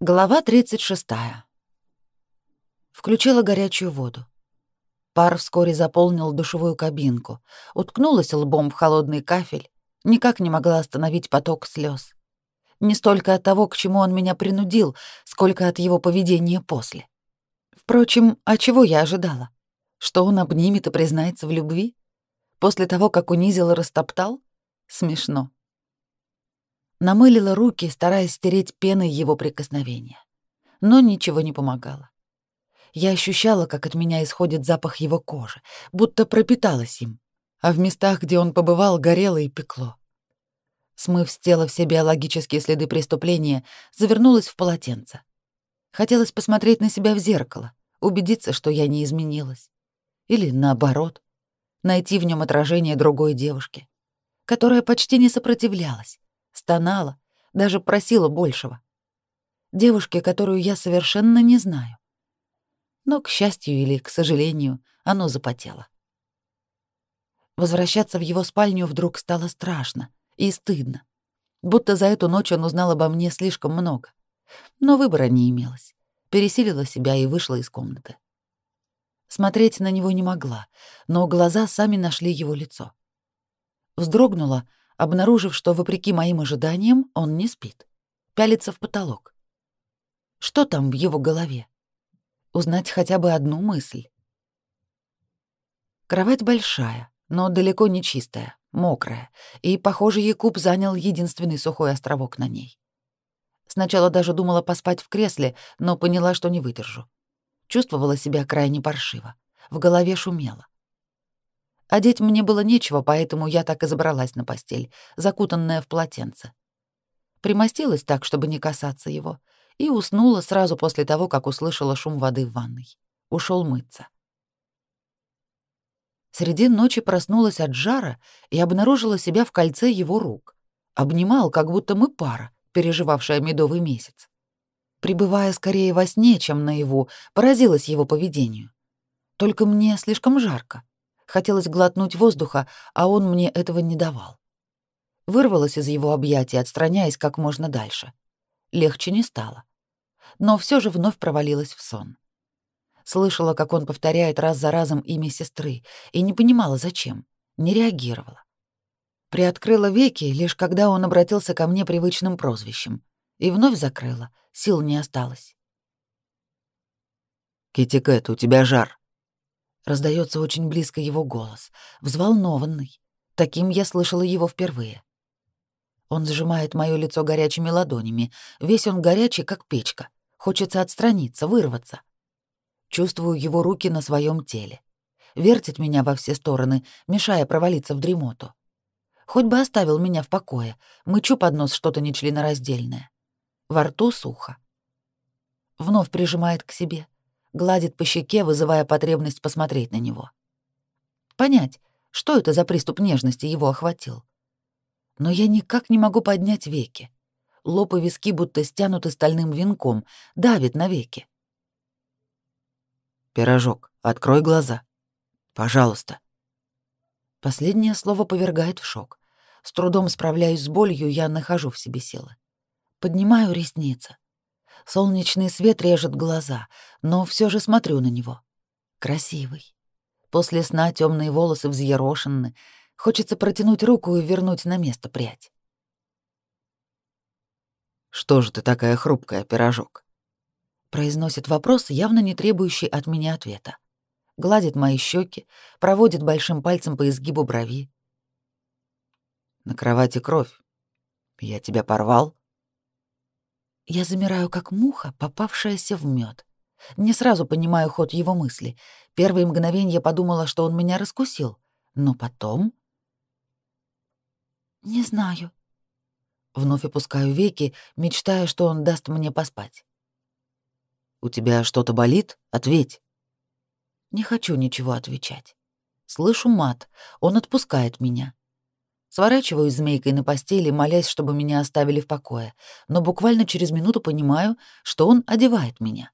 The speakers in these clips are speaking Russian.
Глава 36. Включила горячую воду. Пар вскоре заполнил душевую кабинку, уткнулась лбом в холодный кафель, никак не могла остановить поток слез. Не столько от того, к чему он меня принудил, сколько от его поведения после. Впрочем, а чего я ожидала? Что он обнимет и признается в любви? После того, как унизил и растоптал? Смешно намылила руки, стараясь стереть пеной его прикосновения. Но ничего не помогало. Я ощущала, как от меня исходит запах его кожи, будто пропиталась им, а в местах, где он побывал, горело и пекло. Смыв с тела все биологические следы преступления, завернулась в полотенце. Хотелось посмотреть на себя в зеркало, убедиться, что я не изменилась. Или, наоборот, найти в нем отражение другой девушки, которая почти не сопротивлялась, стонала, даже просила большего. Девушке, которую я совершенно не знаю. Но, к счастью или к сожалению, оно запотело. Возвращаться в его спальню вдруг стало страшно и стыдно, будто за эту ночь он узнал обо мне слишком много. Но выбора не имелось. Пересилила себя и вышла из комнаты. Смотреть на него не могла, но глаза сами нашли его лицо. Вздрогнула обнаружив, что, вопреки моим ожиданиям, он не спит. Пялится в потолок. Что там в его голове? Узнать хотя бы одну мысль. Кровать большая, но далеко не чистая, мокрая, и, похоже, Якуб занял единственный сухой островок на ней. Сначала даже думала поспать в кресле, но поняла, что не выдержу. Чувствовала себя крайне паршиво. В голове шумело. Одеть мне было нечего, поэтому я так и забралась на постель, закутанная в полотенце. Примостилась так, чтобы не касаться его, и уснула сразу после того, как услышала шум воды в ванной. Ушел мыться. Среди ночи проснулась от жара и обнаружила себя в кольце его рук. Обнимал, как будто мы пара, переживавшая медовый месяц. Прибывая скорее во сне, чем наяву, поразилась его поведению. Только мне слишком жарко, Хотелось глотнуть воздуха, а он мне этого не давал. Вырвалась из его объятий, отстраняясь как можно дальше. Легче не стало. Но все же вновь провалилась в сон. Слышала, как он повторяет раз за разом имя сестры, и не понимала, зачем. Не реагировала. Приоткрыла веки, лишь когда он обратился ко мне привычным прозвищем. И вновь закрыла, сил не осталось. «Китикет, у тебя жар!» Раздается очень близко его голос, взволнованный. Таким я слышала его впервые. Он сжимает мое лицо горячими ладонями. Весь он горячий, как печка. Хочется отстраниться, вырваться. Чувствую его руки на своем теле. Вертит меня во все стороны, мешая провалиться в дремоту. Хоть бы оставил меня в покое. Мычу под нос что-то нечленораздельное. Во рту сухо. Вновь прижимает к себе гладит по щеке, вызывая потребность посмотреть на него. Понять, что это за приступ нежности его охватил. Но я никак не могу поднять веки. Лоб и виски будто стянуты стальным венком, давит на веки. «Пирожок, открой глаза. Пожалуйста». Последнее слово повергает в шок. С трудом справляюсь с болью, я нахожу в себе силы. Поднимаю ресницы. Солнечный свет режет глаза, но все же смотрю на него. Красивый. После сна темные волосы взъерошены. Хочется протянуть руку и вернуть на место прядь. «Что же ты такая хрупкая, пирожок?» Произносит вопрос, явно не требующий от меня ответа. Гладит мои щеки, проводит большим пальцем по изгибу брови. «На кровати кровь. Я тебя порвал?» Я замираю, как муха, попавшаяся в мед. Не сразу понимаю ход его мысли. Первые мгновения я подумала, что он меня раскусил. Но потом... «Не знаю». Вновь опускаю веки, мечтая, что он даст мне поспать. «У тебя что-то болит? Ответь». Не хочу ничего отвечать. Слышу мат, он отпускает меня. Сворачиваю змейкой на постели, молясь, чтобы меня оставили в покое, но буквально через минуту понимаю, что он одевает меня.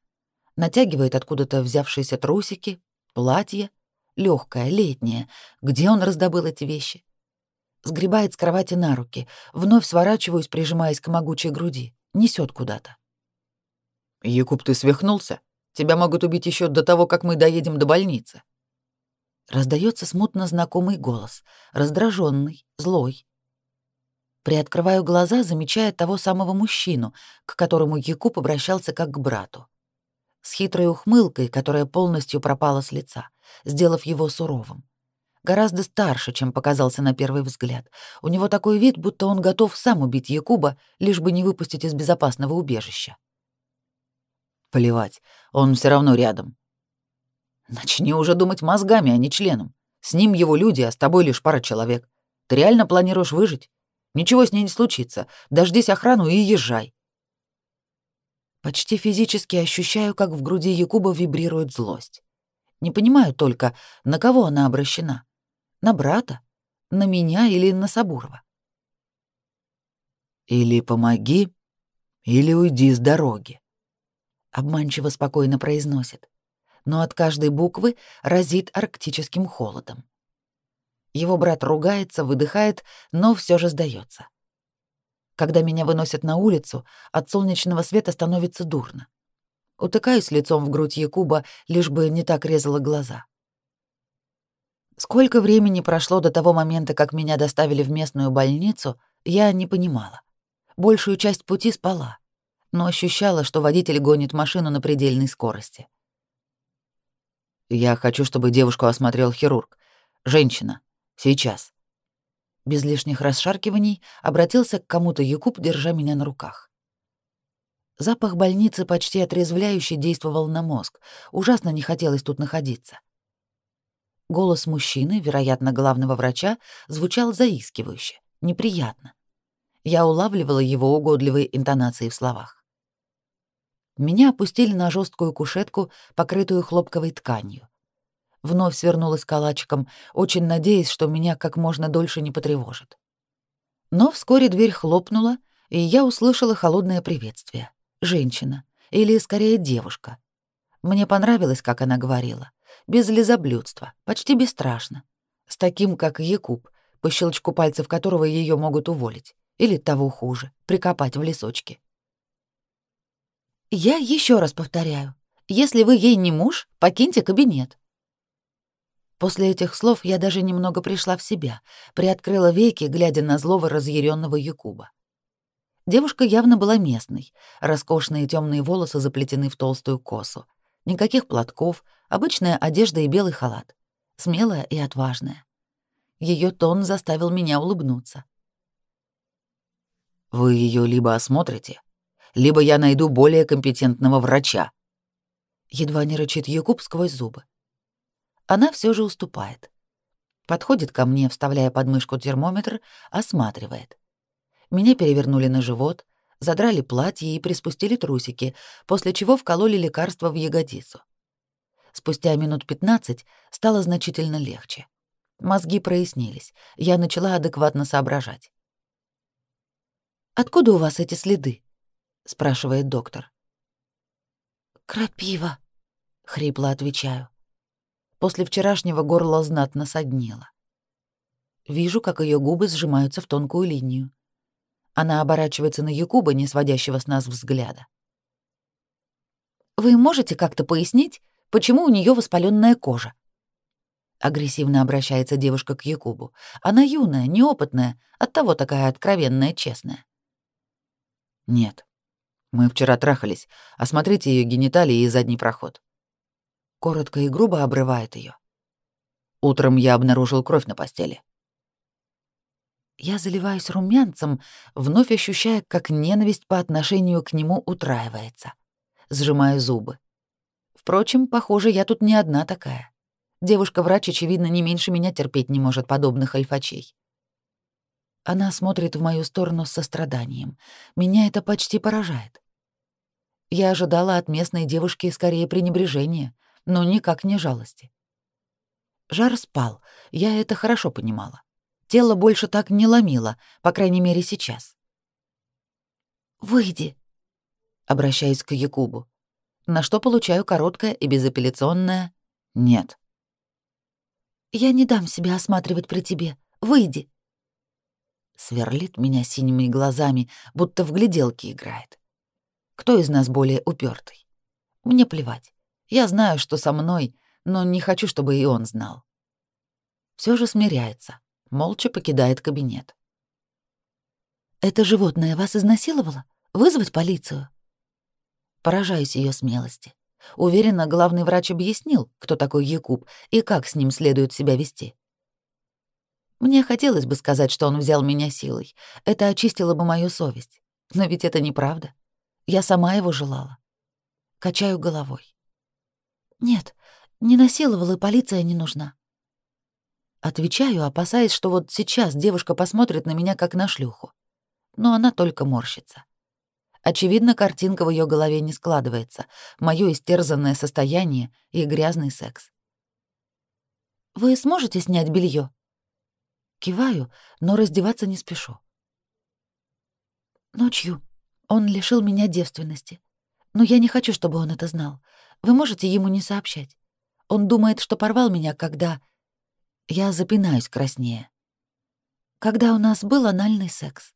Натягивает откуда-то взявшиеся трусики, платье, легкое, летнее. Где он раздобыл эти вещи? Сгребает с кровати на руки, вновь сворачиваюсь, прижимаясь к могучей груди, несет куда-то. «Якуб, ты свихнулся? Тебя могут убить еще до того, как мы доедем до больницы». Раздается смутно знакомый голос, раздраженный, злой. Приоткрываю глаза, замечая того самого мужчину, к которому Якуб обращался как к брату. С хитрой ухмылкой, которая полностью пропала с лица, сделав его суровым. Гораздо старше, чем показался на первый взгляд. У него такой вид, будто он готов сам убить Якуба, лишь бы не выпустить из безопасного убежища. Плевать, он все равно рядом. Начни уже думать мозгами, а не членом. С ним его люди, а с тобой лишь пара человек. Ты реально планируешь выжить? Ничего с ней не случится. Дождись охрану и езжай. Почти физически ощущаю, как в груди Якуба вибрирует злость. Не понимаю только, на кого она обращена. На брата? На меня или на Сабурова? Или помоги, или уйди с дороги. Обманчиво спокойно произносит но от каждой буквы разит арктическим холодом. Его брат ругается, выдыхает, но все же сдается. Когда меня выносят на улицу, от солнечного света становится дурно. Утыкаюсь лицом в грудь Якуба, лишь бы не так резала глаза. Сколько времени прошло до того момента, как меня доставили в местную больницу, я не понимала. Большую часть пути спала, но ощущала, что водитель гонит машину на предельной скорости. Я хочу, чтобы девушку осмотрел хирург. Женщина. Сейчас. Без лишних расшаркиваний обратился к кому-то Якуб, держа меня на руках. Запах больницы почти отрезвляюще действовал на мозг. Ужасно не хотелось тут находиться. Голос мужчины, вероятно, главного врача, звучал заискивающе, неприятно. Я улавливала его угодливые интонации в словах. Меня опустили на жесткую кушетку, покрытую хлопковой тканью. Вновь свернулась калачиком, очень надеясь, что меня как можно дольше не потревожит. Но вскоре дверь хлопнула, и я услышала холодное приветствие. Женщина, или скорее девушка. Мне понравилось, как она говорила. Без лизоблюдства, почти бесстрашно. С таким, как Якуб, по щелчку пальцев которого ее могут уволить. Или того хуже, прикопать в лесочке. Я еще раз повторяю, если вы ей не муж, покиньте кабинет. После этих слов я даже немного пришла в себя, приоткрыла веки, глядя на злого разъяренного Якуба. Девушка явно была местной. Роскошные темные волосы заплетены в толстую косу. Никаких платков, обычная одежда и белый халат. Смелая и отважная. Ее тон заставил меня улыбнуться. «Вы ее либо осмотрите, либо я найду более компетентного врача». Едва не рычит Якуб сквозь зубы. Она все же уступает. Подходит ко мне, вставляя под мышку термометр, осматривает. Меня перевернули на живот, задрали платье и приспустили трусики, после чего вкололи лекарство в ягодицу. Спустя минут 15 стало значительно легче. Мозги прояснились, я начала адекватно соображать. «Откуда у вас эти следы?» — спрашивает доктор. «Крапива», — хрипло отвечаю. После вчерашнего горло знатно соднило. Вижу, как ее губы сжимаются в тонкую линию. Она оборачивается на Якуба, не сводящего с нас взгляда. «Вы можете как-то пояснить, почему у нее воспаленная кожа?» Агрессивно обращается девушка к Якубу. Она юная, неопытная, оттого такая откровенная, честная. «Нет», мы вчера трахались. А Осмотрите ее гениталии и задний проход. Коротко и грубо обрывает ее. Утром я обнаружил кровь на постели. Я заливаюсь румянцем, вновь ощущая, как ненависть по отношению к нему утраивается. Сжимаю зубы. Впрочем, похоже, я тут не одна такая. Девушка-врач, очевидно, не меньше меня терпеть не может подобных альфачей. Она смотрит в мою сторону с состраданием. Меня это почти поражает. Я ожидала от местной девушки скорее пренебрежения, но никак не жалости. Жар спал, я это хорошо понимала. Тело больше так не ломило, по крайней мере, сейчас. «Выйди», — обращаюсь к Якубу, на что получаю короткое и безапелляционное «нет». «Я не дам себя осматривать при тебе. Выйди». Сверлит меня синими глазами, будто в гляделке играет. Кто из нас более упертый? Мне плевать. Я знаю, что со мной, но не хочу, чтобы и он знал. Все же смиряется, молча покидает кабинет. Это животное вас изнасиловало? Вызвать полицию? Поражаюсь ее смелости. Уверена, главный врач объяснил, кто такой Якуб и как с ним следует себя вести. Мне хотелось бы сказать, что он взял меня силой. Это очистило бы мою совесть. Но ведь это неправда. Я сама его желала. Качаю головой. Нет, не насиловал, и полиция не нужна. Отвечаю, опасаясь, что вот сейчас девушка посмотрит на меня как на шлюху. Но она только морщится. Очевидно, картинка в ее голове не складывается. Мое истерзанное состояние и грязный секс. «Вы сможете снять белье? Киваю, но раздеваться не спешу. «Ночью», он лишил меня девственности. Но я не хочу, чтобы он это знал. Вы можете ему не сообщать. Он думает, что порвал меня, когда... Я запинаюсь краснее. Когда у нас был анальный секс.